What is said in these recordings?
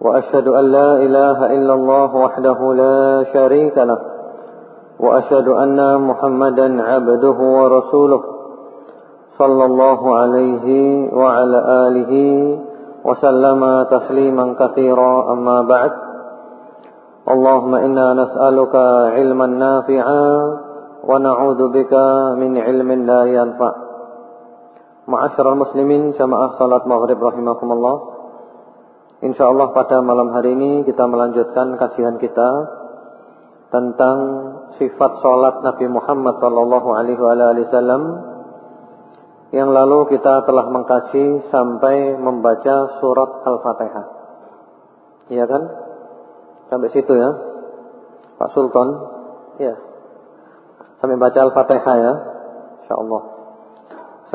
وأشهد أن لا إله إلا الله وحده لا شريك له وأشهد أن محمدا عبده ورسوله صلى الله عليه وعلى آله وسلم تسليما كثيرا. أما بعد اللهم إنا نسألك علما نافعا ونعوذ بك من علم لا ينفع. معاشر المسلمين جماعة صلاة مغرب رحمكم الله. InsyaAllah pada malam hari ini kita melanjutkan kajian kita tentang sifat sholat Nabi Muhammad Sallallahu Alaihi Wasallam. Yang lalu kita telah mengkaji sampai membaca surat Al-Fatihah. Iya kan? Sampai situ ya, Pak Sultan. Iya. Sampai baca Al-Fatihah ya, InsyaAllah.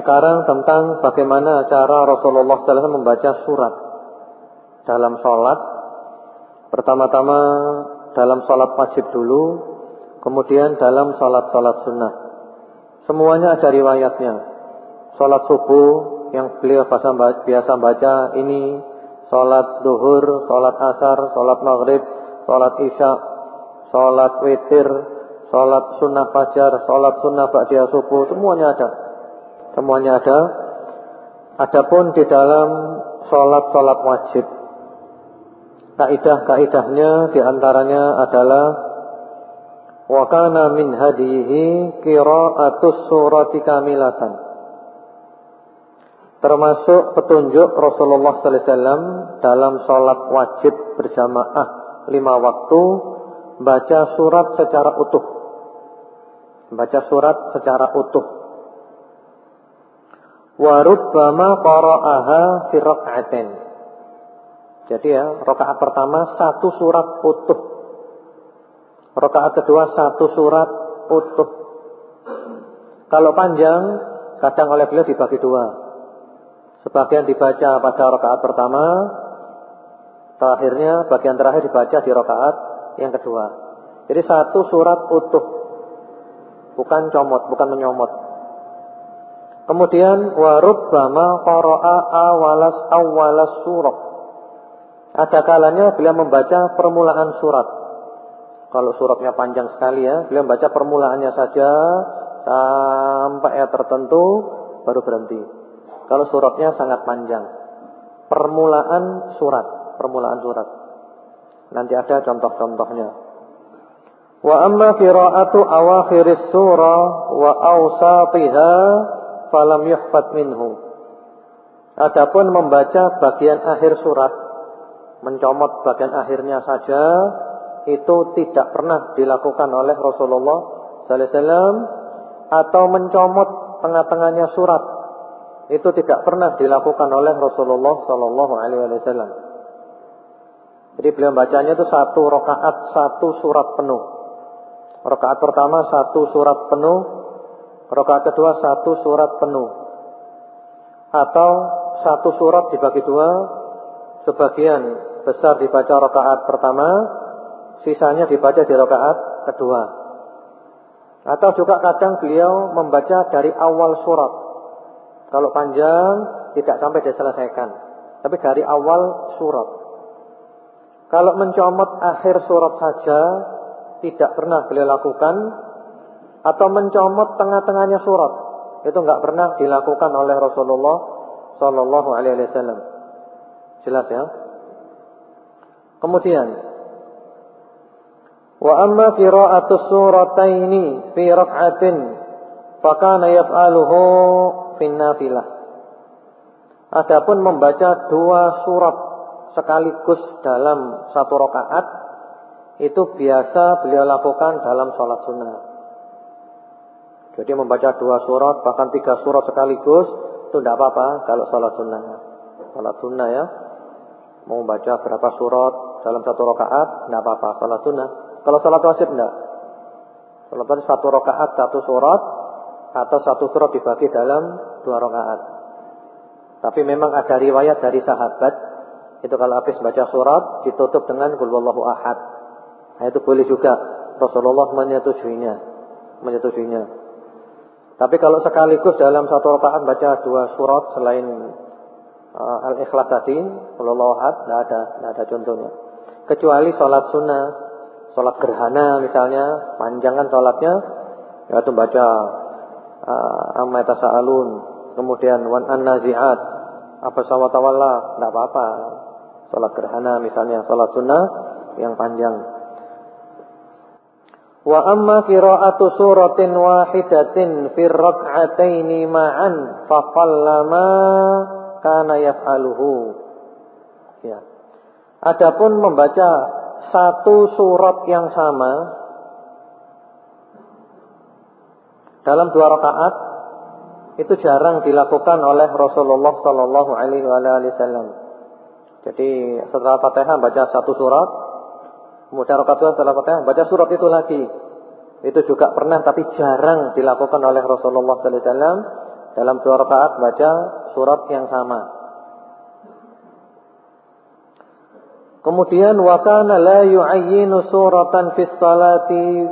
Sekarang tentang bagaimana cara Rasulullah SAW membaca surat dalam sholat. Pertama-tama dalam sholat wajib dulu Kemudian dalam sholat-sholat sunnah. Semuanya ada riwayatnya. Sholat subuh yang beliau biasa baca ini Sholat duhur, sholat asar, sholat maghrib, sholat isya Sholat witir, sholat sunnah fajar, sholat sunnah ba'diyah subuh Semuanya ada. Semuanya ada. Adapun di dalam sholat-sholat wajib Kaidah-kaidahnya di antaranya adalah wa kana min hadihi qira'atus surati kamilatan. Termasuk petunjuk Rasulullah sallallahu alaihi wasallam dalam salat wajib berjamaah lima waktu baca surat secara utuh. Baca surat secara utuh. Wa rubbama qara'aha fi rak'atin jadi ya, rokaat pertama satu surat utuh. Rokaat kedua satu surat utuh. Kalau panjang, kadang oleh beliau dibagi dua. Sebagian dibaca pada rokaat pertama, terakhirnya bagian terakhir dibaca di rokaat yang kedua. Jadi satu surat utuh, bukan comot, bukan menyomot. Kemudian warubbama qara'a awalas awalas surah ada kalanya beliau membaca permulaan surat. Kalau suratnya panjang sekali ya, beliau membaca permulaannya saja sampai ya tertentu baru berhenti. Kalau suratnya sangat panjang. Permulaan surat, permulaan surat. Nanti ada contoh-contohnya. Wa amma qira'atu awakhiris surah wa awsatiha falam yuhfad minhu. Adapun membaca bagian akhir surat mencomot bagian akhirnya saja itu tidak pernah dilakukan oleh Rasulullah sallallahu alaihi wasallam atau mencomot tengah-tengahnya surat itu tidak pernah dilakukan oleh Rasulullah sallallahu alaihi wasallam. Jadi beliau bacanya itu satu rakaat satu surat penuh. Rakaat pertama satu surat penuh, rakaat kedua satu surat penuh. Atau satu surat dibagi dua, sebagian besar dibaca rakaat pertama, sisanya dibaca di rakaat kedua. Atau juga kadang beliau membaca dari awal surat. Kalau panjang tidak sampai diselesaikan, tapi dari awal surat. Kalau mencomot akhir surat saja tidak pernah beliau lakukan atau mencomot tengah-tengahnya surat itu enggak pernah dilakukan oleh Rasulullah sallallahu alaihi wasallam. Jelas ya? Kemudian Wa amma qira'atu surataini fi rak'atin fakana yaf'aluhu fin nafilah. Adapun membaca dua surat sekaligus dalam satu rakaat itu biasa beliau lakukan dalam sholat sunnah. Jadi membaca dua surat bahkan tiga surat sekaligus itu tidak apa-apa kalau sholat sunnah. Sholat sunnah ya. Mau baca berapa surat dalam satu rakaat, tidak apa-apa, salat sunnah. Kalau salat wajib tidak. Salat wajib satu rakaat, satu surat, atau satu surat dibagi dalam dua rakaat. Tapi memang ada riwayat dari sahabat, itu kalau habis baca surat, ditutup dengan Qulwallahu ahad. Nah, itu boleh juga. Rasulullah menyetujuinya. Menyetujuinya. Tapi kalau sekaligus dalam satu rakaat baca dua surat selain uh, Al-Ikhlas tadi, Qulwallahu ahad, tidak ada, tidak ada contohnya. Kecuali sholat sunnah, sholat gerhana misalnya, panjangan sholatnya, yaitu baca uh, amma tasaalun, kemudian wan an-nazi'at, apa sawatawalla, tidak apa-apa. Sholat gerhana misalnya, sholat sunnah yang panjang. Wa amma qira'atu suratin wahidatin fi rak'ataini ma'an fa kana yaf'aluhu. Ya. Adapun membaca satu surat yang sama dalam dua rakaat itu jarang dilakukan oleh Rasulullah sallallahu alaihi wasallam. Jadi setelah Fatihah baca satu surat, kemudian rakaat dua setelah Fatihah baca surat itu lagi. Itu juga pernah tapi jarang dilakukan oleh Rasulullah sallallahu alaihi wasallam dalam dua rakaat baca surat yang sama. Kemudian wa kana la yu'ayyinu suratan fi salati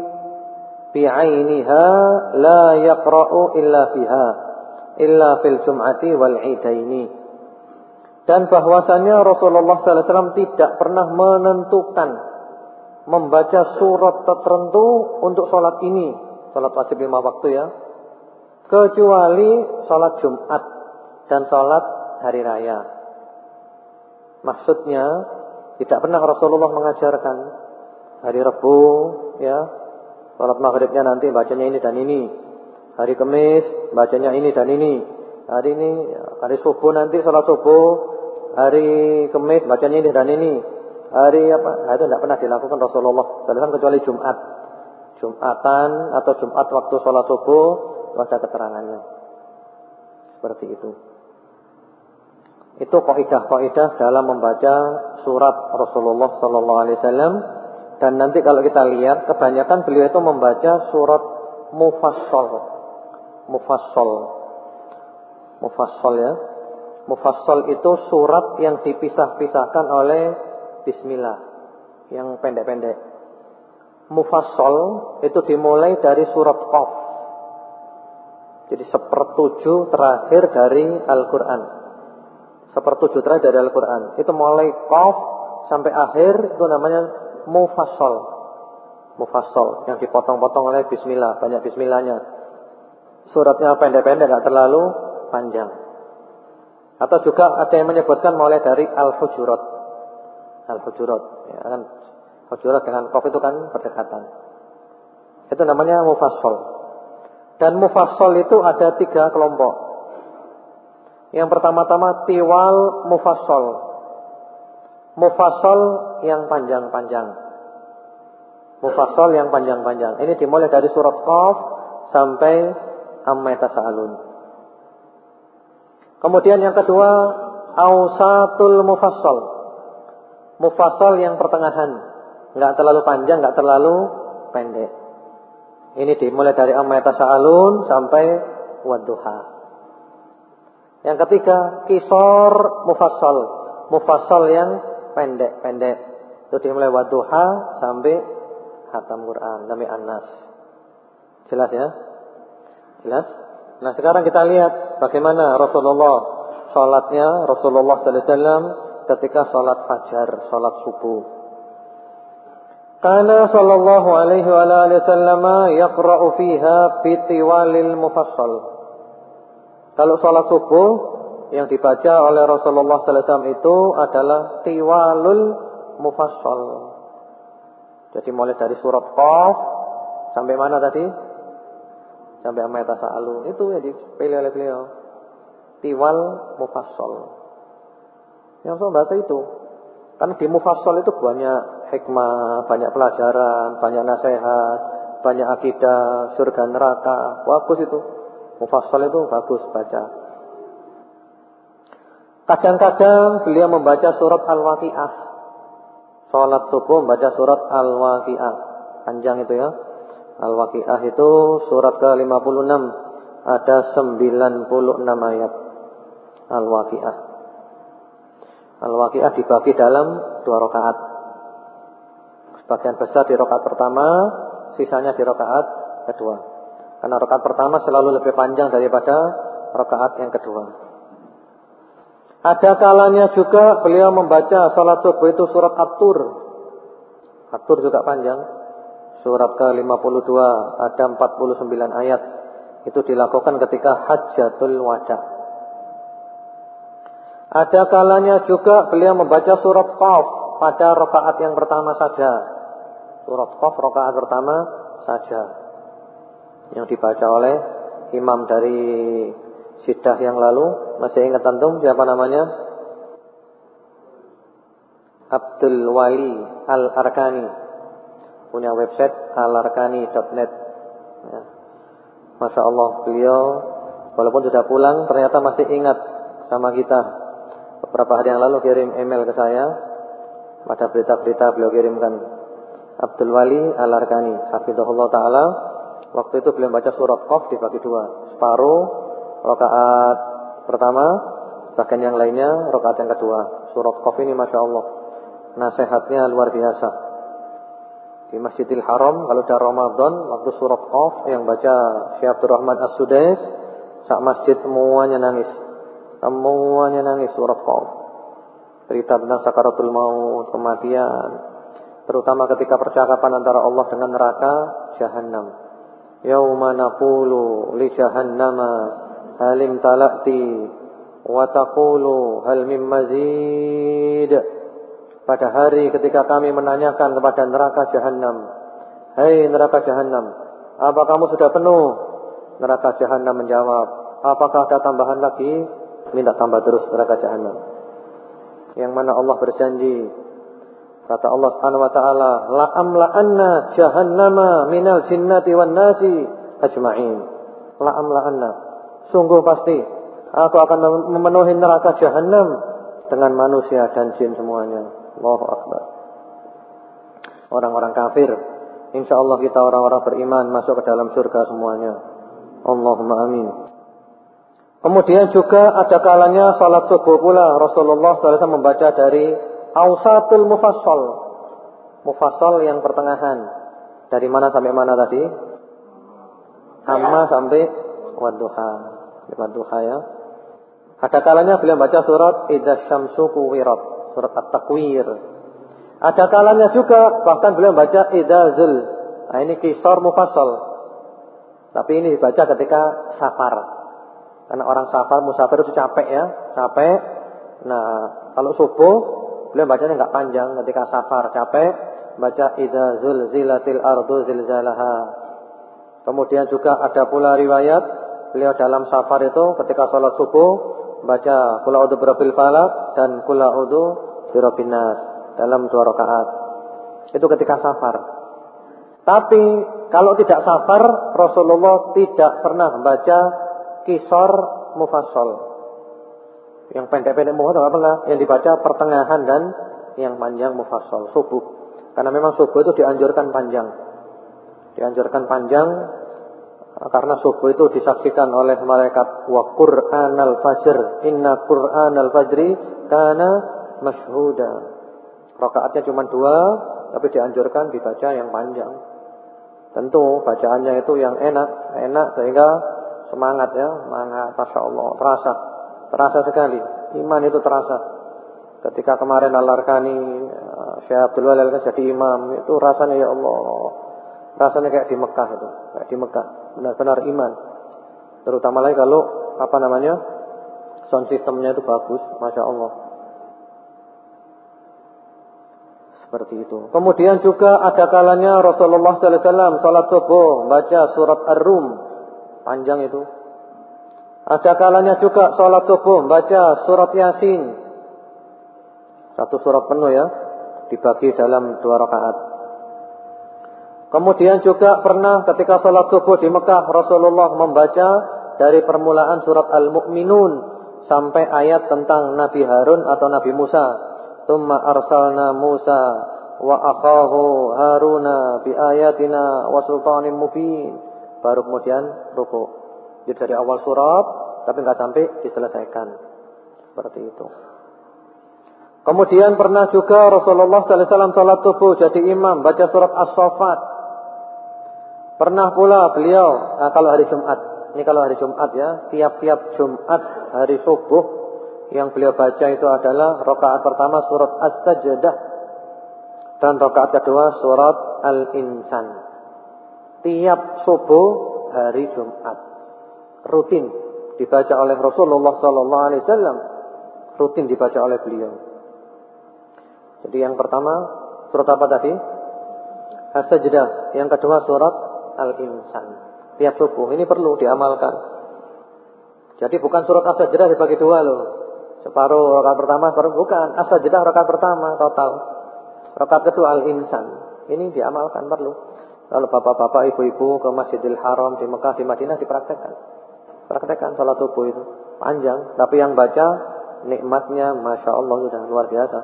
bi'ainiha la yaqra'u illa fiha illa fil jum'ati wal 'idaini. Dan bahwasannya Rasulullah wasallam tidak pernah menentukan membaca surat tertentu untuk sholat ini, sholat wajib lima waktu ya, kecuali sholat Jumat dan sholat hari raya. Maksudnya tidak pernah Rasulullah mengajarkan hari Rabu ya, sholat maghribnya nanti bacanya ini dan ini, hari Kamis bacanya ini dan ini, hari ini hari subuh nanti sholat subuh, hari Kamis bacanya ini dan ini hari apa? Nah, itu tidak pernah dilakukan Rasulullah SAW kecuali Jumat. Jumatan atau Jumat waktu sholat subuh ada keterangannya. Seperti itu. Itu kaidah-kaidah dalam membaca surat Rasulullah Sallallahu Alaihi Wasallam. Dan nanti kalau kita lihat, kebanyakan beliau itu membaca surat mufassal, mufassal, mufassal ya. Mufassal itu surat yang dipisah-pisahkan oleh bismillah yang pendek-pendek. Mufassal itu dimulai dari surat Qaf. Jadi sepertujuh terakhir dari Al-Quran. Sepertujuh terakhir dari Al-Quran. Itu mulai Qaf sampai akhir itu namanya mufassal. Mufassal yang dipotong-potong oleh bismillah, banyak bismillahnya. Suratnya pendek-pendek, gak terlalu panjang. Atau juga ada yang menyebutkan mulai dari Al-Hujurat. Al-Hujurat. Ya kan Hujurat dengan Qaf itu kan berdekatan. Itu namanya mufassal. Dan mufassal itu ada tiga kelompok. Yang pertama-tama tiwal mufassal. Mufassal yang panjang-panjang. Mufassal yang panjang-panjang. Ini dimulai dari surat Qaf sampai Amma Tasa'alun. Kemudian yang kedua, Ausatul Mufassal Mufassal yang pertengahan. Enggak terlalu panjang, enggak terlalu pendek. Ini dimulai dari amma tasaalun sampai wadduha. Yang ketiga, kisor mufassal. Mufassal yang pendek-pendek. Itu dimulai wadduha sampai hatam Quran, Nami Anas. Jelas ya? Jelas? Nah sekarang kita lihat bagaimana Rasulullah Salatnya Rasulullah Wasallam ketika sholat fajar, sholat subuh. Karena sallallahu alaihi wasallam yaqra'u fiha bitiwalil mufassal. Kalau sholat subuh yang dibaca oleh Rasulullah wasallam itu adalah tiwalul mufassal. Jadi mulai dari surat Qaf sampai mana tadi? Sampai Amma Tasa'alun. Itu yang dipilih oleh beliau. Tiwal mufassal. Yang saya baca itu. Karena di mufassal itu banyak hikmah, banyak pelajaran, banyak nasihat, banyak akidah, surga neraka. Bagus itu. Mufassal itu bagus baca. Kadang-kadang beliau membaca surat Al-Waqi'ah. Salat subuh baca surat Al-Waqiah. Panjang itu ya. Al-Waqiah itu surat ke-56 ada 96 ayat. Al-Waqiah. Al-Waqiah dibagi dalam dua rakaat. Sebagian besar di rakaat pertama, sisanya di rakaat kedua. Karena rakaat pertama selalu lebih panjang daripada rakaat yang kedua. Ada kalanya juga beliau membaca salat subuh itu surat At-Tur. At-Tur juga panjang. Surat ke-52 ada 49 ayat. Itu dilakukan ketika Hajjatul Wada. Ada kalanya juga beliau membaca surat Qaf pada rakaat yang pertama saja. Surat Qaf rakaat pertama saja. Yang dibaca oleh imam dari sidah yang lalu. Masih ingat antum siapa namanya? Abdul Wali Al-Arkani punya website alarkani.net. Ya. Masya Allah beliau walaupun sudah pulang ternyata masih ingat sama kita. Beberapa hari yang lalu kirim email ke saya. Ada berita-berita beliau kirimkan. Abdul Wali Al-Arkani, Hafizahullah Ta'ala. Waktu itu beliau baca surat Qaf dibagi dua. Separuh, rakaat pertama, bahkan yang lainnya, rakaat yang kedua. Surat Qaf ini Masya Allah. Nasihatnya luar biasa di Masjidil Haram kalau sudah Ramadan waktu surat Qaf yang baca Syekh Abdul Rahman As-Sudais sak masjid semuanya nangis semuanya nangis surat Qaf cerita tentang sakaratul maut kematian terutama ketika percakapan antara Allah dengan neraka jahannam li jahannama halim talati wa taqulu hal mim mazid pada hari ketika kami menanyakan kepada neraka jahanam, "Hei neraka jahanam, apa kamu sudah penuh?" Neraka jahanam menjawab, "Apakah ada tambahan lagi?" Minta tambah terus neraka jahanam. Yang mana Allah berjanji, kata Allah Subhanahu wa taala, "La amla'anna jahannama minal jinnati wan nasi ajma'in." La amla'anna. Sungguh pasti aku akan memenuhi neraka jahanam dengan manusia dan jin semuanya. Allahu Akbar. Orang-orang kafir. Insya Allah kita orang-orang beriman masuk ke dalam surga semuanya. Allahumma amin. Kemudian juga ada kalanya salat subuh pula Rasulullah SAW membaca dari Ausatul Mufassal. Mufassal yang pertengahan. Dari mana sampai mana tadi? Amma sampai Wadduha. Wadduha ya. Ada kalanya beliau baca surat Idza Syamsu Kuwirat surat At-Takwir. Ada kalanya juga bahkan beliau baca idazul. Nah ini kisar mufassal. Tapi ini dibaca ketika safar. Karena orang safar, musafir itu capek ya, capek. Nah, kalau subuh beliau bacanya nggak panjang ketika safar, capek baca idazul zilatil ardu zilzalaha. Kemudian juga ada pula riwayat beliau dalam safar itu ketika sholat subuh baca kula udu berabil falak dan kula udu Birobinas dalam dua rakaat. Itu ketika safar. Tapi kalau tidak safar, Rasulullah tidak pernah membaca kisor mufassal. Yang pendek-pendek apa enggak? Yang dibaca pertengahan dan yang panjang mufassal, subuh. Karena memang subuh itu dianjurkan panjang. Dianjurkan panjang karena subuh itu disaksikan oleh malaikat wa Qur'anal fajr inna Qur'anal fajri kana masyhuda. Rakaatnya cuma dua, tapi dianjurkan dibaca yang panjang. Tentu bacaannya itu yang enak, enak sehingga semangat ya, semangat, masya terasa, terasa sekali. Iman itu terasa. Ketika kemarin Al-Arkani, eh, Syekh Abdul Walil kan jadi imam, itu rasanya ya Allah, rasanya kayak di Mekah itu, kayak di Mekah, benar-benar iman. Terutama lagi kalau apa namanya sound systemnya itu bagus, masya Allah. Seperti itu. Kemudian juga ada kalanya Rasulullah wasallam salat subuh baca surat Ar-Rum. Panjang itu. Ada kalanya juga salat subuh baca surat Yasin. Satu surat penuh ya, dibagi dalam dua rakaat. Kemudian juga pernah ketika salat subuh di Mekah Rasulullah membaca dari permulaan surat Al-Mu'minun sampai ayat tentang Nabi Harun atau Nabi Musa Tumma arsalna Musa wa akhahu Haruna bi ayatina wa sultanin mubin. Baru kemudian ruku. Jadi dari awal surat tapi nggak sampai diselesaikan. Seperti itu. Kemudian pernah juga Rasulullah wasallam salat subuh jadi imam baca surat As-Saffat. Pernah pula beliau nah kalau hari Jumat, ini kalau hari Jumat ya, tiap-tiap Jumat hari subuh yang beliau baca itu adalah rakaat pertama surat As-Sajdah dan rakaat kedua surat Al-Insan. Tiap subuh hari Jumat. Rutin dibaca oleh Rasulullah sallallahu alaihi wasallam. Rutin dibaca oleh beliau. Jadi yang pertama surat apa tadi? As-Sajdah. Yang kedua surat Al-Insan. Tiap subuh ini perlu diamalkan. Jadi bukan surat As-Sajdah dibagi dua loh. Separuh rakaat pertama, separuh bukan. As-Sajdah rakaat pertama total. Rakaat kedua Al-Insan. Ini diamalkan perlu. Kalau bapak-bapak, ibu-ibu ke Masjidil Haram di Mekah, di Madinah dipraktekkan. Praktekkan salat subuh itu. Panjang. Tapi yang baca nikmatnya Masya Allah sudah luar biasa.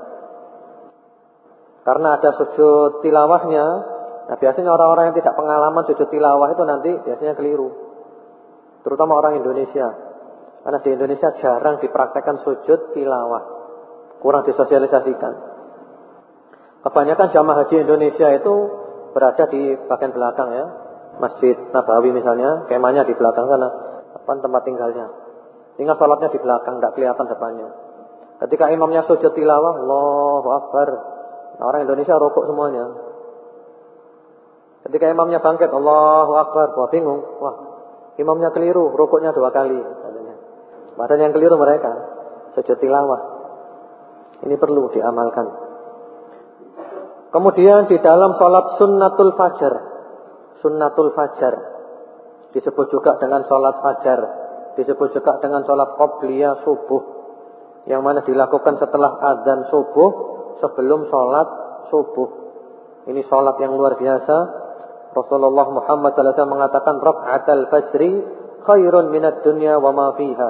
Karena ada sujud tilawahnya. Nah biasanya orang-orang yang tidak pengalaman sujud tilawah itu nanti biasanya keliru. Terutama orang Indonesia. Karena di Indonesia jarang dipraktekkan sujud tilawah. Kurang disosialisasikan. Kebanyakan jamaah haji Indonesia itu berada di bagian belakang ya. Masjid Nabawi misalnya, kemahnya di belakang sana. Apa tempat tinggalnya. Tinggal sholatnya di belakang, tidak kelihatan depannya. Ketika imamnya sujud tilawah, Allahu Akbar. Nah, orang Indonesia rokok semuanya. Ketika imamnya bangkit, Allahu Akbar. Wah bingung. Wah, imamnya keliru, rokoknya dua kali. Padahal yang keliru mereka. Sujud tilawah. Ini perlu diamalkan. Kemudian di dalam sholat sunnatul fajar. Sunnatul fajar. Disebut juga dengan sholat fajar. Disebut juga dengan sholat qobliyah subuh. Yang mana dilakukan setelah adzan subuh. Sebelum sholat subuh. Ini sholat yang luar biasa. Rasulullah Muhammad SAW mengatakan. Rak'atal fajri khairun minat dunya wa ma fiha.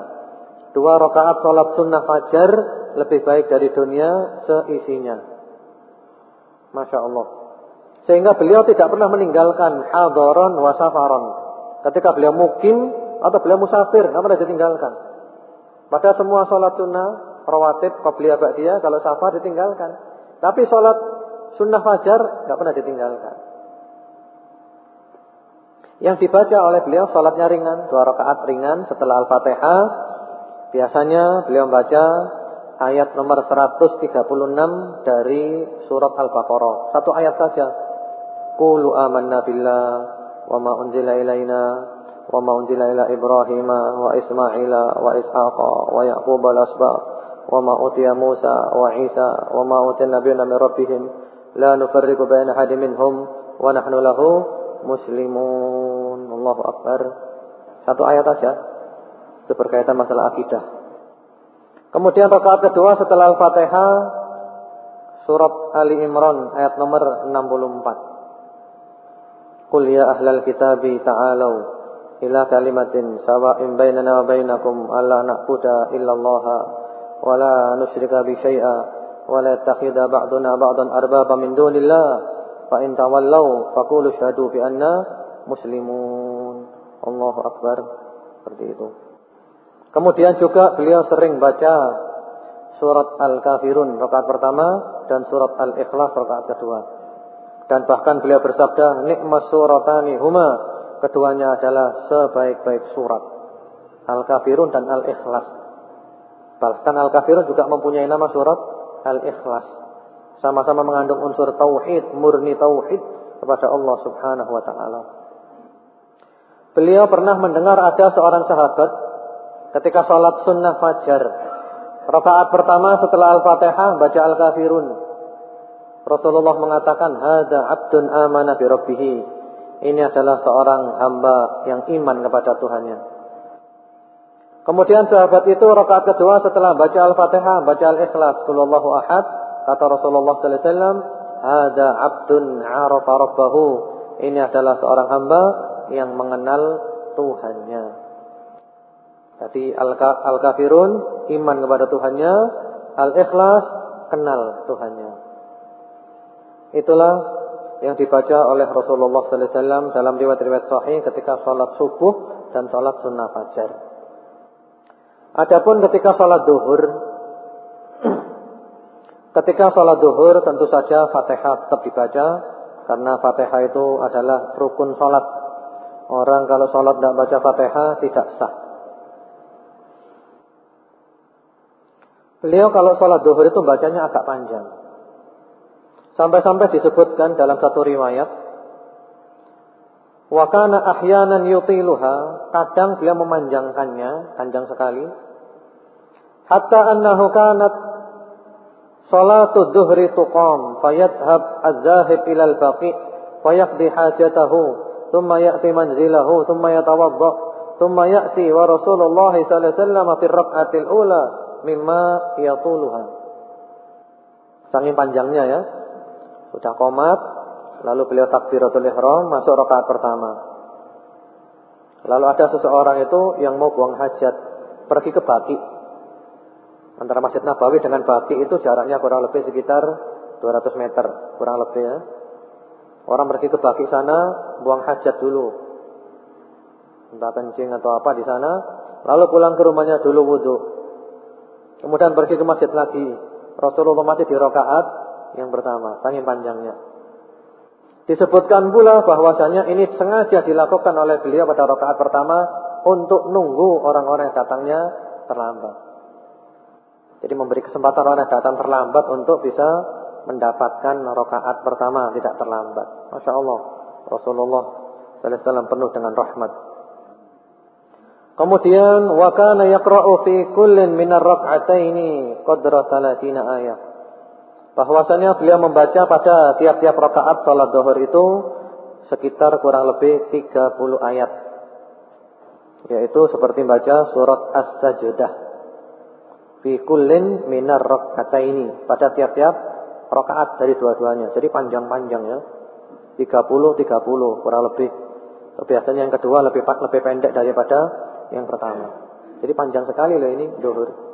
Dua rakaat sholat sunnah fajar. Lebih baik dari dunia seisinya. Masya Allah. Sehingga beliau tidak pernah meninggalkan hadaron wa safaron. Ketika beliau mukim atau beliau musafir, tidak pernah ditinggalkan. Pada semua sholat sunnah, rawatib, qabliyah, ba'diyah, kalau safar ditinggalkan. Tapi sholat sunnah fajar tidak pernah ditinggalkan. Yang dibaca oleh beliau sholatnya ringan, dua rakaat ringan setelah Al-Fatihah. Biasanya beliau membaca ayat nomor 136 dari surat Al-Baqarah. Satu ayat saja. Qulu amanna billah wa Ismaila wa Ishaqa wa Yaqub al-asbaq wa ma utiya Musa wa Isa wa ma utiya nabiyyuna min rabbihim la nufarriqu baina ahadin minhum wa nahnu lahu muslimun. Allahu akbar. Satu ayat saja. Itu berkaitan masalah akidah. Kemudian rakaat kedua setelah Al-Fatihah surat Ali Imran ayat nomor 64. Qul ya ahlal kitabi ta'alu ila kalimatin sawa'in bainana wa bainakum alla na'budu illallaha wa la nusyrika bi syai'a wa la yattakhidha ba'duna ba'dan arbaba min dunillah fa in tawallaw faqulu syahadu bi anna muslimun. Allahu akbar. Seperti itu. Kemudian juga beliau sering baca surat Al-Kafirun rakaat pertama dan surat Al-Ikhlas rakaat kedua. Dan bahkan beliau bersabda, "Nikmat suratani huma." Keduanya adalah sebaik-baik surat. Al-Kafirun dan Al-Ikhlas. Bahkan Al-Kafirun juga mempunyai nama surat Al-Ikhlas. Sama-sama mengandung unsur tauhid, murni tauhid kepada Allah Subhanahu wa taala. Beliau pernah mendengar ada seorang sahabat ketika sholat sunnah fajar. Rakaat pertama setelah Al-Fatihah baca Al-Kafirun. Rasulullah mengatakan, "Hada abdun amana bi rabbih." Ini adalah seorang hamba yang iman kepada Tuhannya. Kemudian sahabat itu rakaat kedua setelah baca Al-Fatihah, baca Al-Ikhlas, Qulullahu ahad, kata Rasulullah sallallahu alaihi wasallam, "Hada abdun 'arafa rabbahu." Ini adalah seorang hamba yang mengenal Tuhannya. Jadi al-kafirun iman kepada Tuhannya, al-ikhlas kenal Tuhannya. Itulah yang dibaca oleh Rasulullah sallallahu alaihi wasallam dalam riwayat-riwayat sahih ketika salat subuh dan salat sunnah fajar. Adapun ketika salat duhur ketika salat duhur tentu saja Fatihah tetap dibaca karena Fatihah itu adalah rukun salat. Orang kalau salat tidak baca Fatihah tidak sah. Beliau kalau sholat duhur itu bacanya agak panjang. Sampai-sampai disebutkan dalam satu riwayat. Wakana ahyanan yutiluha. Kadang beliau memanjangkannya. Panjang sekali. Hatta annahu kanat Salatu duhri tuqam. Fayadhab az-zahib ilal baqi. Fayaqdi hajatahu. Thumma ya'ti manzilahu. Thumma yatawadda. Thumma ya'ti wa Rasulullah wasallam fi rak'atil ula mimma yatuluha. Saking panjangnya ya. Sudah komat, lalu beliau takbiratul ihram masuk rakaat pertama. Lalu ada seseorang itu yang mau buang hajat, pergi ke Baki. Antara Masjid Nabawi dengan Baki itu jaraknya kurang lebih sekitar 200 meter, kurang lebih ya. Orang pergi ke Baki sana, buang hajat dulu. Entah kencing atau apa di sana, lalu pulang ke rumahnya dulu wudhu. Kemudian pergi ke masjid lagi. Rasulullah mati di rakaat yang pertama, saking panjangnya. Disebutkan pula bahwasanya ini sengaja dilakukan oleh beliau pada rakaat pertama untuk nunggu orang-orang yang datangnya terlambat. Jadi memberi kesempatan orang yang datang terlambat untuk bisa mendapatkan rakaat pertama tidak terlambat. Masya Allah, Rasulullah SAW penuh dengan rahmat. Kemudian wa kana yaqra'u fi kullin min ar-rak'ataini qadra 30 ayat. Bahwasanya beliau membaca pada tiap-tiap rakaat salat zuhur itu sekitar kurang lebih 30 ayat. Yaitu seperti membaca surat As-Sajdah. Fi kullin min ar-rak'ataini pada tiap-tiap rakaat dari dua-duanya. Jadi panjang-panjang ya. 30 30 kurang lebih. Biasanya yang kedua lebih lebih pendek daripada yang pertama. Jadi panjang sekali loh ini duhur.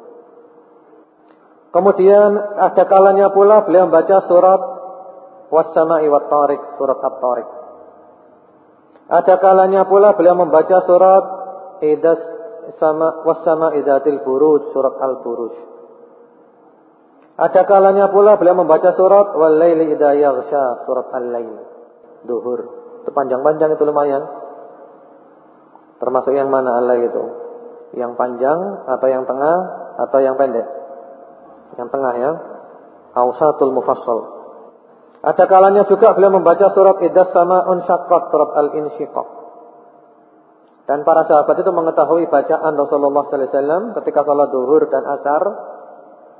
Kemudian ada kalanya pula beliau membaca surat Was-sama'i wat-tariq, surat At-Tariq. Ada kalanya pula beliau membaca surat Idas sama was-sama'i dzatil buruj, surat Al-Buruj. Ada kalanya pula beliau membaca surat Wal-laili idza yaghsha, surat Al-Lail. Duhur. Itu panjang-panjang itu lumayan. Termasuk yang mana Allah itu? Yang panjang atau yang tengah atau yang pendek? Yang tengah ya. Ausatul mufassal. Ada kalanya juga beliau membaca surat Idas sama unsyaqqat, surat Al-Insyiqaq. Dan para sahabat itu mengetahui bacaan Rasulullah sallallahu alaihi wasallam ketika salat zuhur dan asar.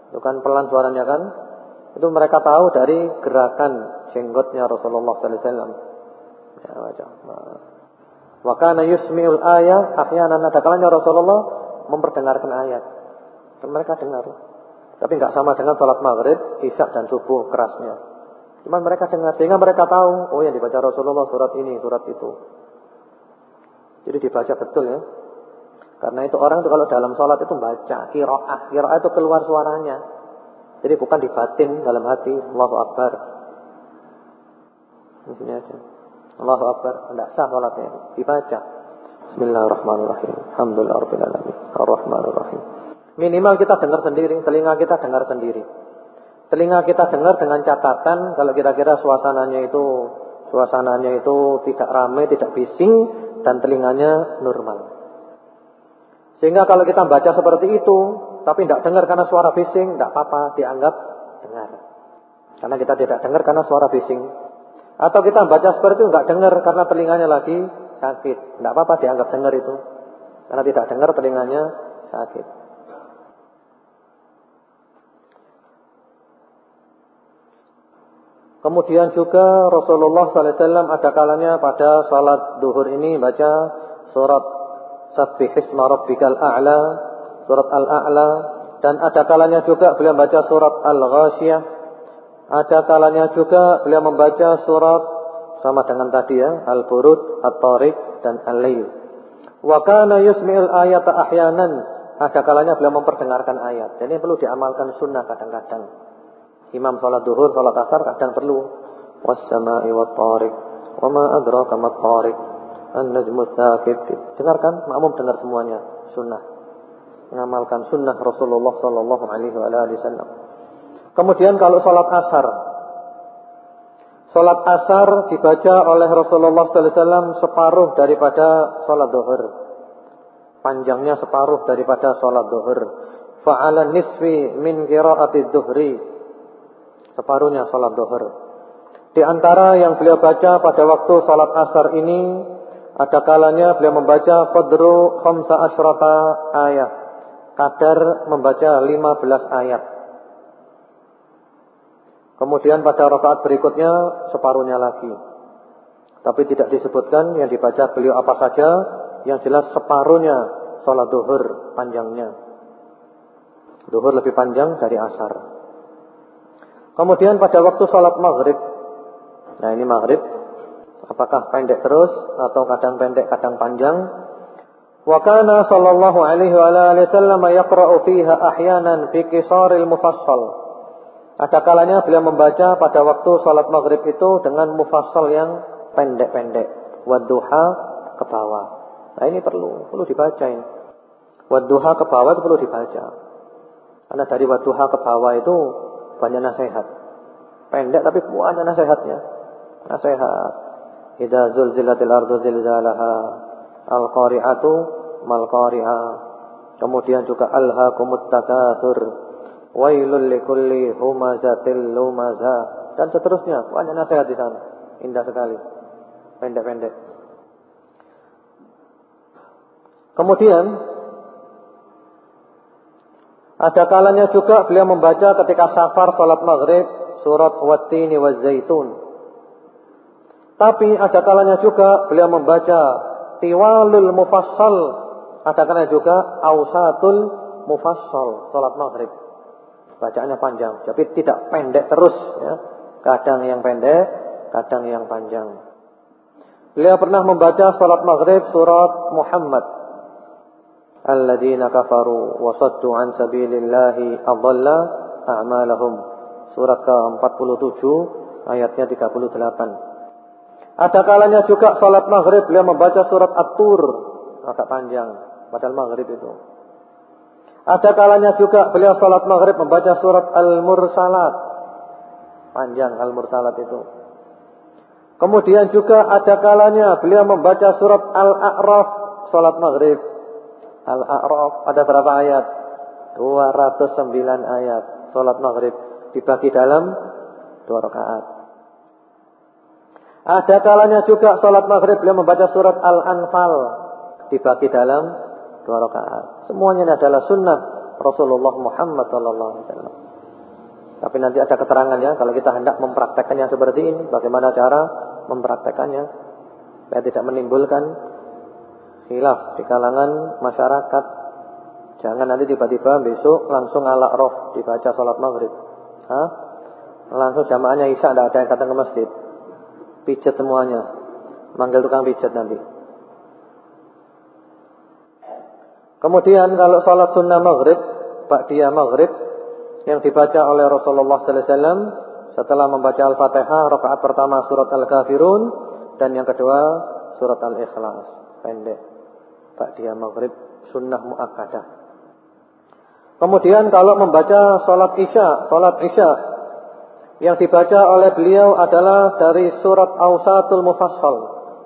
Itu kan pelan suaranya kan? Itu mereka tahu dari gerakan jenggotnya Rasulullah sallallahu alaihi wasallam. Ya, baca. Kana yusmi'ul ayat ahyanan ada kalanya Rasulullah memperdengarkan ayat. Dan mereka dengar. Tapi enggak sama dengan salat maghrib, isya dan subuh kerasnya. Cuma mereka dengar sehingga mereka tahu, oh yang dibaca Rasulullah surat ini, surat itu. Jadi dibaca betul ya. Karena itu orang itu kalau dalam sholat itu baca kiroah, kiroah itu keluar suaranya. Jadi bukan dibatin dalam hati, Allahu Akbar. Di sini aja. Allahu Akbar. Tidak sah salatnya. Dibaca. Bismillahirrahmanirrahim. Alhamdulillahirabbil alamin. Arrahmanirrahim. Minimal kita dengar sendiri, telinga kita dengar sendiri. Telinga kita dengar dengan catatan kalau kira-kira suasananya itu suasananya itu tidak ramai, tidak bising dan telinganya normal. Sehingga kalau kita baca seperti itu, tapi tidak dengar karena suara bising, tidak apa-apa, dianggap dengar. Karena kita tidak dengar karena suara bising. Atau kita baca seperti itu nggak dengar karena telinganya lagi sakit. Nggak apa-apa dianggap dengar itu. Karena tidak dengar telinganya sakit. Kemudian juga Rasulullah SAW ada kalanya pada salat duhur ini baca surat Sabbihisma Rabbikal A'la, surat Al-A'la dan ada kalanya juga beliau baca surat Al-Ghasyiyah ada kalanya juga beliau membaca surat sama dengan tadi ya, Al-Burud, At-Tariq dan Al-Lail. Wa kana yusmi'ul ayata ahyanan. Ada kalanya beliau memperdengarkan ayat. Jadi perlu diamalkan sunnah kadang-kadang. Imam salat duhur, salat asar kadang perlu Was-sama'i wat-tariq. Wa ma adraka mat-tariq. An-najmu tsaqib. Dengarkan, makmum dengar semuanya. Sunnah. Mengamalkan sunnah Rasulullah sallallahu alaihi wasallam. Kemudian kalau salat asar. Salat asar dibaca oleh Rasulullah sallallahu alaihi wasallam separuh daripada salat zuhur. Panjangnya separuh daripada salat zuhur. Fa'ala nisfi min qira'ati dhuhri. Separuhnya salat zuhur. Di antara yang beliau baca pada waktu salat asar ini ada kalanya beliau membaca qadru khamsa asyrata ayat. Kadar membaca 15 ayat. Kemudian pada rakaat berikutnya separuhnya lagi. Tapi tidak disebutkan yang dibaca beliau apa saja, yang jelas separuhnya salat duhur panjangnya. Duhur lebih panjang dari asar. Kemudian pada waktu salat maghrib, nah ini maghrib, apakah pendek terus atau kadang pendek kadang panjang? Wa kana sallallahu alaihi wa alihi wasallam yaqra'u fiha ahyanan fi qisaril mufassal. Ada kalanya beliau membaca pada waktu sholat maghrib itu dengan mufassal yang pendek-pendek. Wadduha ke bawah. Nah ini perlu, perlu dibaca ini. Wadduha ke bawah itu perlu dibaca. Karena dari wadduha ke bawah itu banyak nasihat. Pendek tapi banyak nasihatnya. Nasihat. Idza zulzilatil ardu zilzalaha. Al-qari'atu mal qari'ah. Kemudian juga alhaqumut takatsur wailul likulli humazatil lumaza dan seterusnya banyak nasihat di sana indah sekali pendek-pendek kemudian ada kalanya juga beliau membaca ketika safar salat maghrib surat Wattini wa Zaitun. Tapi ada kalanya juga beliau membaca Tiwalul Mufassal. Ada kalanya juga Ausatul Mufassal salat maghrib bacaannya panjang, tapi tidak pendek terus ya. Kadang yang pendek, kadang yang panjang. Beliau pernah membaca salat maghrib surat Muhammad. Alladzina kafaru wa saddu an sabilillahi adalla a'malahum. Surat ke-47 ayatnya 38. Ada kalanya juga salat maghrib beliau membaca surat At-Tur agak panjang padahal maghrib itu. Ada kalanya juga beliau salat maghrib membaca surat Al-Mursalat. Panjang Al-Mursalat itu. Kemudian juga ada kalanya beliau membaca surat Al-A'raf salat maghrib. Al-A'raf ada berapa ayat? 209 ayat salat maghrib dibagi dalam dua rakaat. Ada kalanya juga salat maghrib beliau membaca surat Al-Anfal dibagi dalam dua rakaat. Semuanya ini adalah sunnah Rasulullah Muhammad sallallahu alaihi wasallam. Tapi nanti ada keterangannya kalau kita hendak mempraktekannya seperti ini, bagaimana cara mempraktekannya supaya tidak menimbulkan khilaf di kalangan masyarakat. Jangan nanti tiba-tiba besok langsung ala roh dibaca salat maghrib. Hah? Langsung jamaahnya isya tidak ada yang datang ke masjid. Pijat semuanya. Manggil tukang pijat nanti. Kemudian kalau salat sunnah maghrib, dia maghrib yang dibaca oleh Rasulullah sallallahu alaihi wasallam setelah membaca Al-Fatihah rakaat pertama surat Al-Kafirun dan yang kedua surat Al-Ikhlas. Pendek. Dia maghrib sunnah muakkadah. Kemudian kalau membaca salat Isya, salat Isya yang dibaca oleh beliau adalah dari surat Ausatul Mufassal.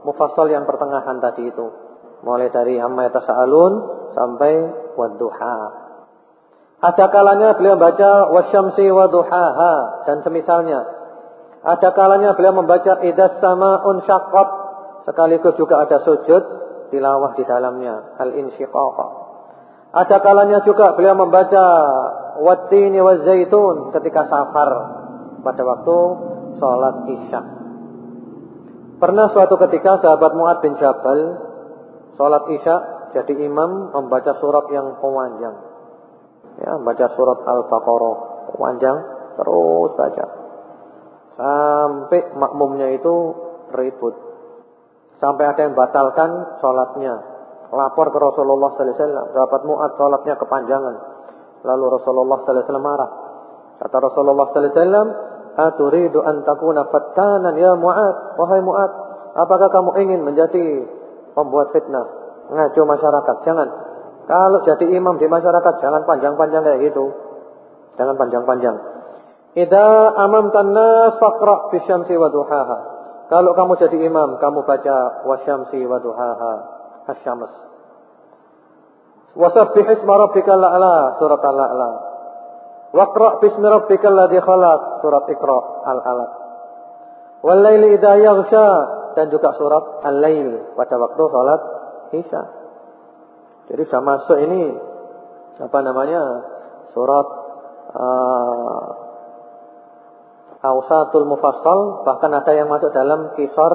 Mufassal yang pertengahan tadi itu. Mulai dari amma yatasaalun sampai wadduha. Ada kalanya beliau baca wasyamsi wadduhaha dan semisalnya. Ada kalanya beliau membaca idas sama unsyaqqat sekaligus juga ada sujud tilawah di dalamnya al-insyiqaq. Ada kalanya juga beliau membaca wattini wazaitun ketika safar pada waktu sholat isya. Pernah suatu ketika sahabat Mu'ad bin Jabal Sholat isya jadi imam membaca surat yang panjang. Ya, membaca surat Al-Baqarah panjang terus baca. Sampai makmumnya itu ribut. Sampai ada yang batalkan sholatnya. Lapor ke Rasulullah wasallam, dapat muat sholatnya kepanjangan. Lalu Rasulullah wasallam marah. Kata Rasulullah sallallahu alaihi wasallam, Aturidu an takuna fattanan ya Mu'ad? Wahai Mu'ad, apakah kamu ingin menjadi pembuat fitnah? Ngaco masyarakat. Jangan. Kalau jadi imam di masyarakat jangan panjang-panjang kayak gitu. Jangan panjang-panjang. Idza amamtan nas faqra bisyamsi wa. Kalau kamu jadi imam, kamu baca wasyamsi wa duhaha. Asyams. Wasabbih isma rabbikal a'la, surat al-a'la. Waqra bismi rabbikal ladzi khalaq, surat Iqra al-alaq. Wal laili idza yaghsha dan juga surat Al-Lail pada waktu salat Isya. Jadi sudah masuk ini apa namanya? Surat uh, Ausatul Mufassal bahkan ada yang masuk dalam kisar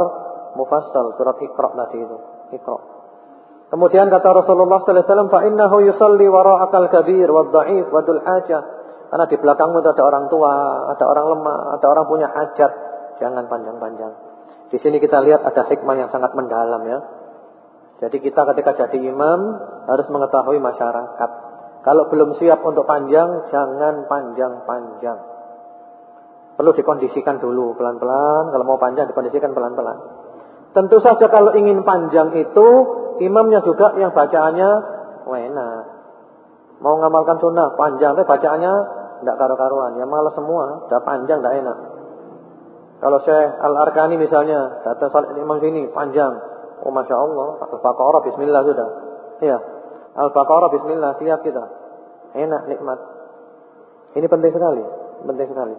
Mufassal surat Iqra tadi itu. Iqra. Kemudian kata Rasulullah sallallahu alaihi wasallam, "Fa innahu yusalli wara'akal kabir wad dha'if wa dzul hajah." Karena di belakangmu ada orang tua, ada orang lemah, ada orang punya hajat. Jangan panjang-panjang. Di sini kita lihat ada hikmah yang sangat mendalam ya. Jadi kita ketika jadi imam harus mengetahui masyarakat. Kalau belum siap untuk panjang, jangan panjang-panjang. Perlu dikondisikan dulu pelan-pelan. Kalau mau panjang dikondisikan pelan-pelan. Tentu saja kalau ingin panjang itu imamnya juga yang bacaannya enak. Mau ngamalkan sunnah panjang tapi bacaannya tidak karu-karuan. Ya malas semua, sudah panjang tidak enak. Kalau saya Al-Arkani misalnya, datang salat imam sini panjang. Oh Masya Allah, Al-Baqarah Bismillah sudah. Iya, Al-Baqarah Bismillah, siap kita. Enak, nikmat. Ini penting sekali, penting sekali.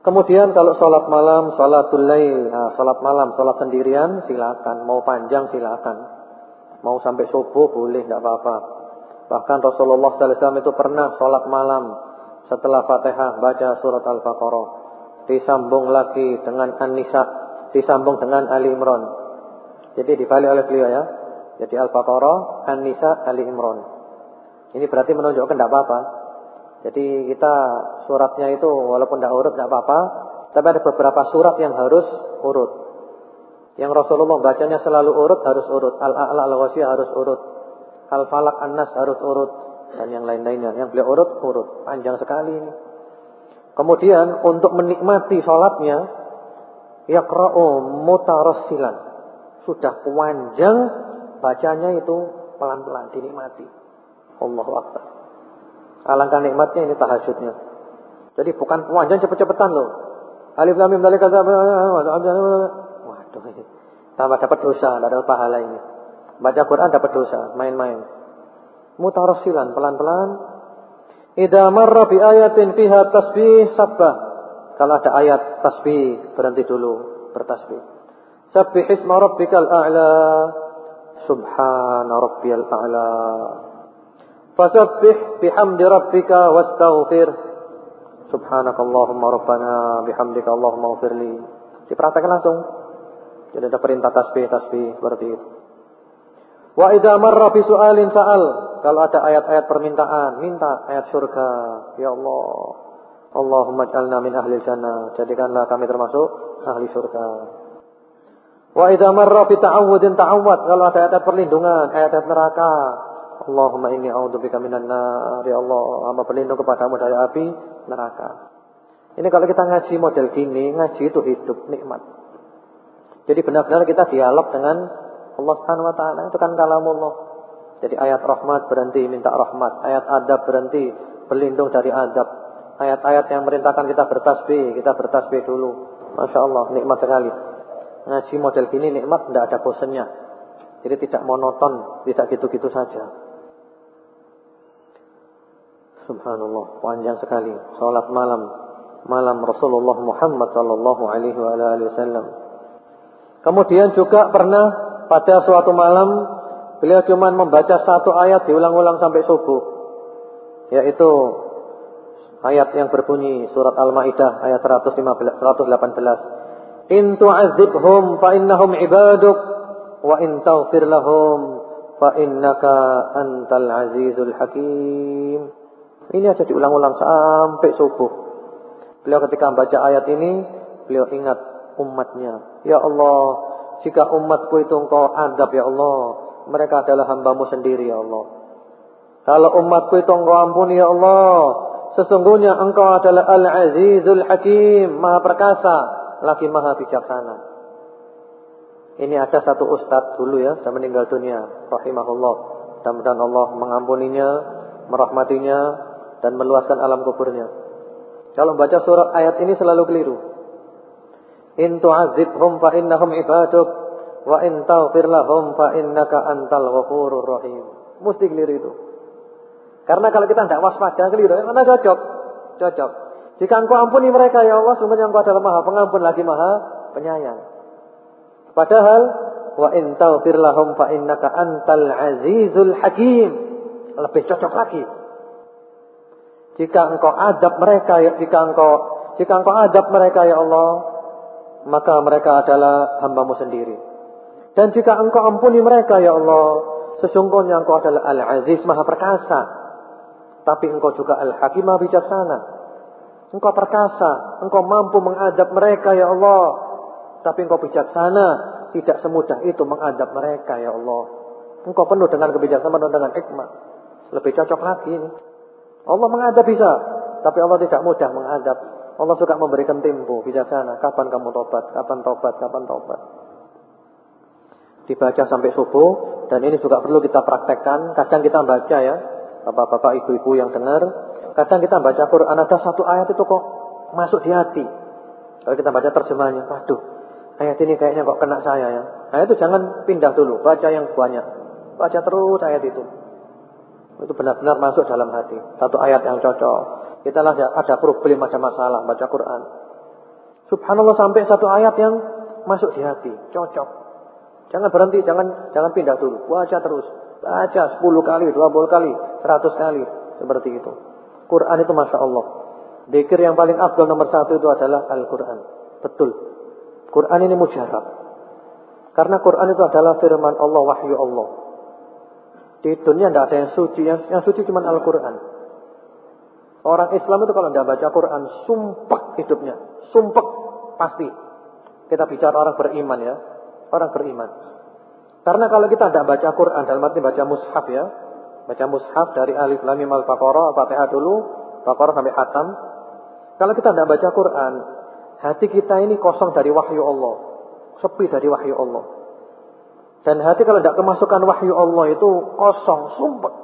Kemudian kalau sholat malam, sholatul lail, nah, sholat malam, sholat sendirian, silakan. Mau panjang silakan. Mau sampai subuh boleh, tidak apa-apa. Bahkan Rasulullah SAW itu pernah sholat malam setelah Fatihah baca surat Al-Baqarah. Disambung lagi dengan An-Nisa, disambung dengan Ali Imran. Jadi dibalik oleh beliau ya. Jadi Al-Baqarah, An-Nisa, Ali Imran. Ini berarti menunjukkan tidak apa-apa. Jadi kita suratnya itu walaupun tidak urut tidak apa-apa, tapi ada beberapa surat yang harus urut. Yang Rasulullah bacanya selalu urut harus urut. Al-A'la al-Ghasiyah harus urut. Al-Falaq An-Nas harus urut dan yang lain-lainnya. Yang beliau urut, urut. Panjang sekali ini. Kemudian untuk menikmati sholatnya, yaqra'u mutarassilan. Sudah panjang, bacanya itu pelan-pelan dinikmati. Allahu Akbar. Alangkah nikmatnya ini tahajudnya. Jadi bukan panjang cepet-cepetan loh. Alif lam mim dzalika Waduh ini. Tambah dapat dosa, tidak dapat pahala ini. Baca Quran dapat dosa, main-main mutarasilan pelan-pelan. Idza marra bi ayatin fiha tasbih sabbah. Kalau ada ayat tasbih, berhenti dulu bertasbih. Sabbih isma rabbikal a'la. Subhana rabbiyal a'la. Fasabbih bihamdi rabbika wastaghfir. Subhanakallahumma rabbana bihamdika Allahumma ghfirli. Dipraktekkan langsung. Jadi ada perintah tasbih, tasbih seperti itu. Wa idza marra bi su'alin sa'al. Kalau ada ayat-ayat permintaan, minta ayat surga. Ya Allah. Allahumma ij'alna min ahli jannah. Jadikanlah kami termasuk ahli surga. Wa idza marra bi ta'awudin ta'awwad. Kalau ada ayat perlindungan, ayat-ayat neraka. Allahumma inni a'udzubika minan nar. Ya Allah, hamba berlindung kepadamu dari api neraka. Ini kalau kita ngaji model gini, ngaji itu hidup nikmat. Jadi benar-benar kita dialog dengan Allah Subhanahu wa taala itu kan kalamullah. Jadi ayat rahmat berhenti minta rahmat, ayat adab berhenti berlindung dari adab. Ayat-ayat yang merintahkan kita bertasbih, kita bertasbih dulu. Masya Allah, nikmat sekali. Ngaji model gini nikmat, tidak ada bosannya. Jadi tidak monoton, tidak gitu-gitu saja. Subhanallah, panjang sekali. Salat malam, malam Rasulullah Muhammad sallallahu alaihi wasallam. Kemudian juga pernah pada suatu malam beliau cuma membaca satu ayat diulang-ulang sampai subuh. Yaitu ayat yang berbunyi surat Al-Maidah ayat 115 118. In tu'adzibhum fa innahum ibaduk wa in taghfir lahum fa innaka antal azizul hakim. Ini aja diulang-ulang sampai subuh. Beliau ketika membaca ayat ini, beliau ingat umatnya. Ya Allah, jika umatku itu engkau adab ya Allah. Mereka adalah hambamu sendiri ya Allah. Kalau umatku itu engkau ampuni ya Allah. sesungguhnya engkau adalah Al-Azizul Hakim, Maha perkasa, lagi Maha bijaksana. Ini ada satu ustadz dulu ya, sudah meninggal dunia, rahimahullah. Mudah-mudahan Allah mengampuninya, merahmatinya, dan meluaskan alam kuburnya. Kalau baca surat ayat ini selalu keliru. In tu'adzibhum fa innahum ibaduk wa in taghfir lahum fa innaka antal ghafurur rahim. Mesti keliru itu. Karena kalau kita tidak waspada keliru, mana cocok? Cocok. Jika engkau ampuni mereka ya Allah, sungguhnya engkau adalah maha pengampun lagi maha penyayang. Padahal wa in taghfir lahum fa innaka antal azizul hakim. Lebih cocok lagi. Jika engkau adab mereka ya jika engkau jika engkau adab mereka ya Allah, maka mereka adalah hambamu sendiri. Dan jika engkau ampuni mereka ya Allah, sesungguhnya engkau adalah Al-Aziz Maha Perkasa. Tapi engkau juga Al-Hakim Maha Bijaksana. Engkau perkasa, engkau mampu mengadab mereka ya Allah. Tapi engkau bijaksana, tidak semudah itu mengadab mereka ya Allah. Engkau penuh dengan kebijaksanaan dan dengan hikmah. Lebih cocok lagi ini. Allah mengadab bisa, tapi Allah tidak mudah mengadab. Allah suka memberikan tempo bijaksana. Kapan kamu tobat? Kapan tobat? Kapan tobat? Dibaca sampai subuh dan ini juga perlu kita praktekkan. Kadang kita baca ya, bapak-bapak, ibu-ibu yang dengar. Kadang kita baca Quran ada satu ayat itu kok masuk di hati. Kalau kita baca terjemahnya, waduh, ayat ini kayaknya kok kena saya ya. Nah itu jangan pindah dulu, baca yang banyak. Baca terus ayat itu. Itu benar-benar masuk dalam hati. Satu ayat yang cocok. Kita lah ada problem, ada masalah baca Quran. Subhanallah sampai satu ayat yang masuk di hati, cocok. Jangan berhenti, jangan jangan pindah dulu. Baca terus. Baca 10 kali, 20 kali, 100 kali. Seperti itu. Quran itu Masya Allah. Dikir yang paling abdul nomor satu itu adalah Al-Quran. Betul. Quran ini mujarab. Karena Quran itu adalah firman Allah, wahyu Allah. Di dunia tidak ada yang suci. Yang, yang suci cuma Al-Quran. Orang Islam itu kalau tidak baca Quran, sumpah hidupnya. Sumpah pasti. Kita bicara orang beriman ya. Orang beriman. Karena kalau kita tidak baca Quran, dalam arti baca mushaf ya. Baca mushaf dari alif lam mim al-baqarah, Fatihah dulu, Baqarah sampai khatam. Kalau kita tidak baca Quran, hati kita ini kosong dari wahyu Allah. Sepi dari wahyu Allah. Dan hati kalau tidak kemasukan wahyu Allah itu kosong, sumpah.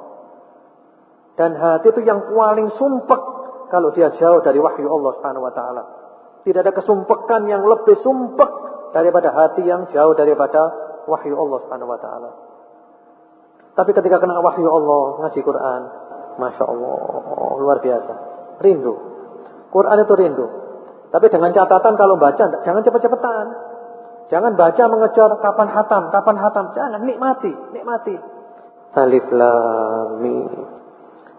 Dan hati itu yang paling sumpek kalau dia jauh dari wahyu Allah Subhanahu wa taala. Tidak ada kesumpekan yang lebih sumpek daripada hati yang jauh daripada wahyu Allah Subhanahu wa taala. Tapi ketika kena wahyu Allah, ngaji Quran, Masya Allah, luar biasa. Rindu. Quran itu rindu. Tapi dengan catatan kalau baca, jangan cepat-cepatan. Jangan baca mengejar kapan hatam, kapan hatam. Jangan, nikmati, nikmati. Alif lam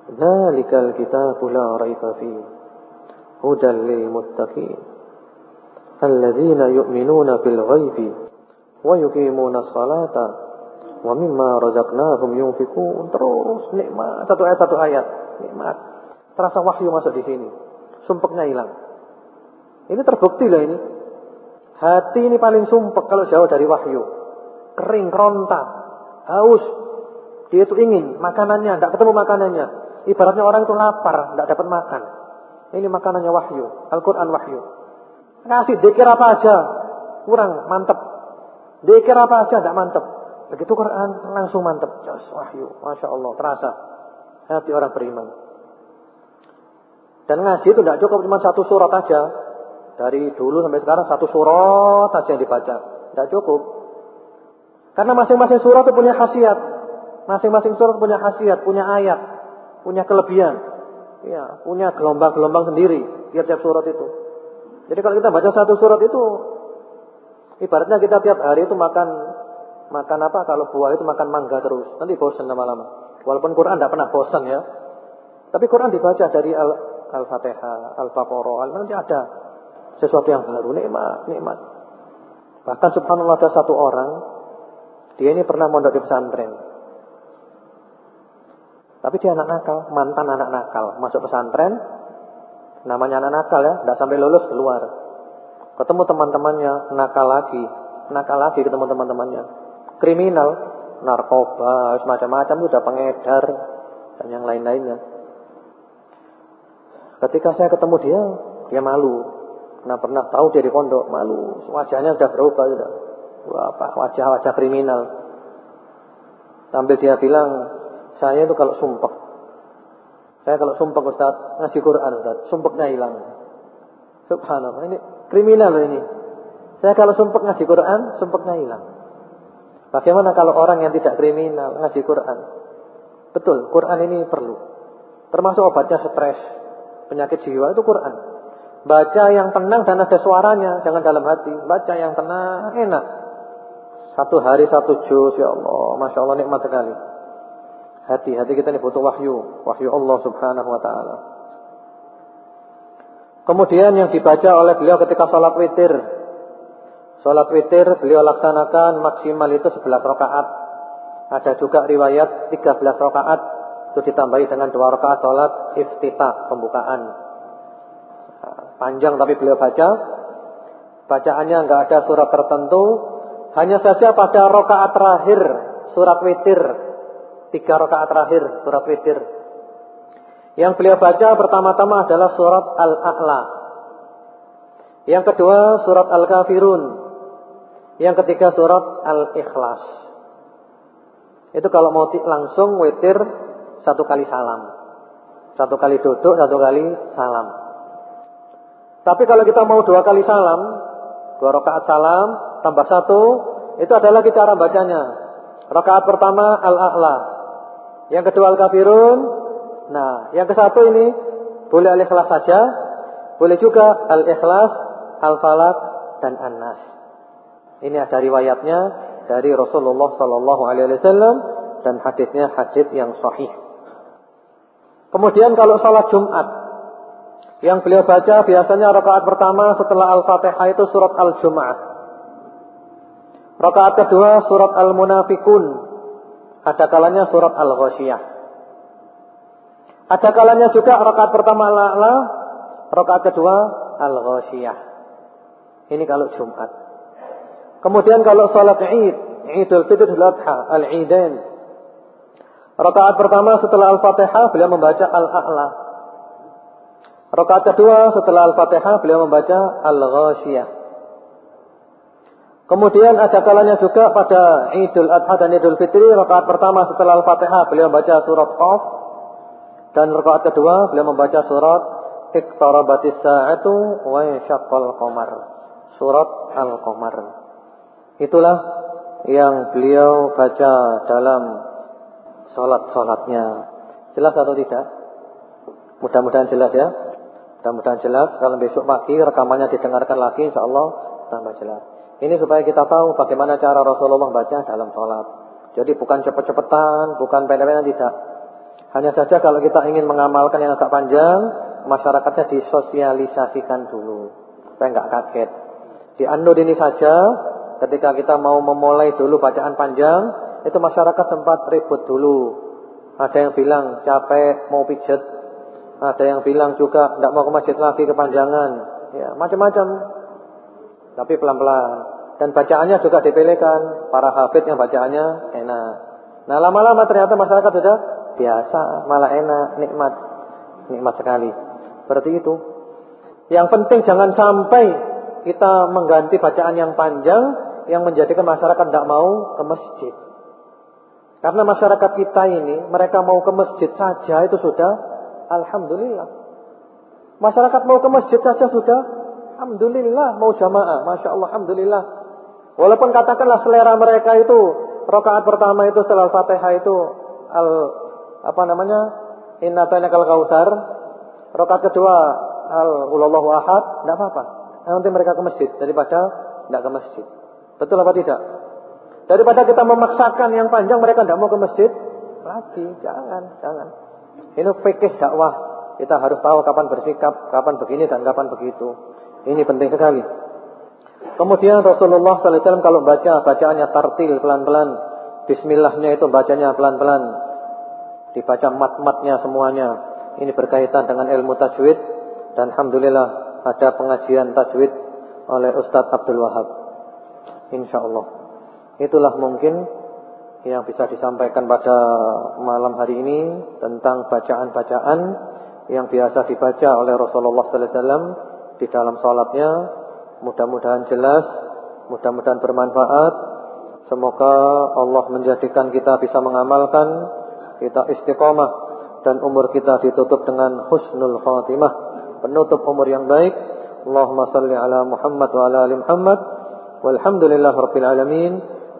Zalikal kitabu la raiba fihi hudan lil muttaqin. Alladzina yu'minuna bil ghaibi wa yuqimuna salata wa mimma razaqnahum yunfikun terus nikmat. Satu ayat satu ayat. Nikmat. Terasa wahyu masuk di sini. Sumpeknya hilang. Ini terbukti loh ini hati ini paling sumpek kalau jauh dari wahyu kering keronta haus dia itu ingin makanannya tidak ketemu makanannya Ibaratnya orang itu lapar, tidak dapat makan. Ini makanannya wahyu, Al-Quran wahyu. Kasih dikir apa aja, kurang mantep. Dikir apa aja, tidak mantep. Begitu Quran langsung mantep. Jos, wahyu, masya Allah, terasa hati orang beriman. Dan ngaji itu tidak cukup cuma satu surat aja. Dari dulu sampai sekarang satu surat saja yang dibaca. Tidak cukup. Karena masing-masing surat itu punya khasiat. Masing-masing surat punya khasiat, punya ayat punya kelebihan. Ya, punya gelombang-gelombang sendiri tiap-tiap surat itu. Jadi kalau kita baca satu surat itu ibaratnya kita tiap hari itu makan makan apa? Kalau buah itu makan mangga terus. Nanti bosan lama-lama. Walaupun Quran tidak pernah bosan ya. Tapi Quran dibaca dari Al-Fatihah, Al-Baqarah, Al nanti ada sesuatu yang baru, nikmat, nikmat. Bahkan subhanallah ada satu orang dia ini pernah mondok di pesantren. Tapi dia anak nakal, mantan anak nakal. Masuk pesantren, namanya anak nakal ya, tidak sampai lulus keluar. Ketemu teman-temannya, nakal lagi. Nakal lagi ketemu teman-temannya. Kriminal, narkoba, macam-macam sudah pengedar, dan yang lain-lainnya. Ketika saya ketemu dia, dia malu. Karena pernah tahu dia di pondok, malu. Wajahnya sudah berubah sudah. Wajah-wajah kriminal. Sambil dia bilang, saya itu kalau sumpah. Saya kalau sumpah Ustaz, ngasih Quran Ustaz, sumpahnya hilang. Subhanallah, ini kriminal ini. Saya kalau sumpah ngasih Quran, sumpahnya hilang. Bagaimana kalau orang yang tidak kriminal ngasih Quran? Betul, Quran ini perlu. Termasuk obatnya stres, penyakit jiwa itu Quran. Baca yang tenang dan ada suaranya, jangan dalam hati. Baca yang tenang, enak. Satu hari satu juz, ya Allah, masya Allah nikmat sekali. Hati, hati kita ini butuh wahyu, wahyu Allah Subhanahu Wa Taala. Kemudian yang dibaca oleh beliau ketika sholat witir, sholat witir beliau laksanakan maksimal itu 11 rakaat. Ada juga riwayat 13 rakaat itu ditambahi dengan dua rakaat sholat iftitah pembukaan. Panjang tapi beliau baca. Bacaannya enggak ada surat tertentu, hanya saja pada rakaat terakhir surat witir, tiga rakaat terakhir surat witir. Yang beliau baca pertama-tama adalah surat Al-A'la. Yang kedua surat Al-Kafirun. Yang ketiga surat Al-Ikhlas. Itu kalau mau langsung witir satu kali salam. Satu kali duduk, satu kali salam. Tapi kalau kita mau dua kali salam, dua rakaat salam, tambah satu, itu adalah cara bacanya. Rakaat pertama Al-A'la. Yang kedua Al-Kafirun. Nah, yang ke satu ini boleh Al-Ikhlas saja, boleh juga Al-Ikhlas, Al-Falaq dan An-Nas. Ini ada riwayatnya dari Rasulullah sallallahu alaihi wasallam dan hadisnya hadis yang sahih. Kemudian kalau salat Jumat yang beliau baca biasanya rakaat pertama setelah Al-Fatihah itu surat Al-Jumu'ah. Rakaat kedua surat Al-Munafikun. Ada kalanya surat Al-Ghasyiyah. Ada kalanya juga rakaat pertama Al-A'la, rakaat kedua Al-Ghasyiyah. Ini kalau Jumat. Kemudian kalau salat Id, Idul Fitr Adha, Al-Idain. Rakaat pertama setelah Al-Fatihah beliau membaca Al-A'la. Rakaat kedua setelah Al-Fatihah beliau membaca Al-Ghasyiyah. Kemudian ada kalanya juga pada Idul Adha dan Idul Fitri rakaat pertama setelah Al-Fatihah beliau membaca surat Qaf dan rakaat kedua beliau membaca surat Iqtarabatis sa'atu wa syaqqal qamar. Surat Al-Qamar. Itulah yang beliau baca dalam sholat-sholatnya. Jelas atau tidak? Mudah-mudahan jelas ya. Mudah-mudahan jelas. Kalau besok pagi rekamannya didengarkan lagi, insya Allah tambah jelas. Ini supaya kita tahu bagaimana cara Rasulullah baca dalam sholat. Jadi bukan cepet-cepetan, bukan pendek-pendek tidak. Hanya saja kalau kita ingin mengamalkan yang agak panjang, masyarakatnya disosialisasikan dulu. Supaya nggak kaget. Di Anud ini saja, ketika kita mau memulai dulu bacaan panjang, itu masyarakat sempat ribut dulu. Ada yang bilang capek mau pijet, ada yang bilang juga tidak mau ke masjid lagi kepanjangan, ya macam-macam. Tapi pelan-pelan. Dan bacaannya juga dipilihkan para hafid yang bacaannya enak. Nah lama-lama ternyata masyarakat sudah biasa, malah enak, nikmat, nikmat sekali. Berarti itu. Yang penting jangan sampai kita mengganti bacaan yang panjang yang menjadikan masyarakat tidak mau ke masjid. Karena masyarakat kita ini, mereka mau ke masjid saja itu sudah Alhamdulillah. Masyarakat mau ke masjid saja sudah Alhamdulillah mau jamaah. Masya Allah, Alhamdulillah. Walaupun katakanlah selera mereka itu, rokaat pertama itu setelah fatihah itu, al apa namanya, inna kal kautsar. Rokaat kedua, al ulallahu ahad, tidak apa-apa. Nanti mereka ke masjid daripada tidak ke masjid. Betul apa tidak? Daripada kita memaksakan yang panjang mereka tidak mau ke masjid lagi. Jangan, jangan. Ini fikih dakwah. Kita harus tahu kapan bersikap, kapan begini dan kapan begitu. Ini penting sekali. Kemudian Rasulullah SAW kalau baca bacaannya tartil pelan-pelan. Bismillahnya itu bacanya pelan-pelan. Dibaca mat-matnya semuanya. Ini berkaitan dengan ilmu tajwid. Dan Alhamdulillah ada pengajian tajwid oleh Ustadz Abdul Wahab. Insya Allah. Itulah mungkin yang bisa disampaikan pada malam hari ini tentang bacaan-bacaan yang biasa dibaca oleh Rasulullah sallallahu alaihi wasallam di dalam salatnya. Mudah-mudahan jelas, mudah-mudahan bermanfaat. Semoga Allah menjadikan kita bisa mengamalkan, kita istiqomah dan umur kita ditutup dengan husnul khatimah, penutup umur yang baik. Allahumma salli ala Muhammad wa ala ali Muhammad. Walhamdulillah rabbil alamin.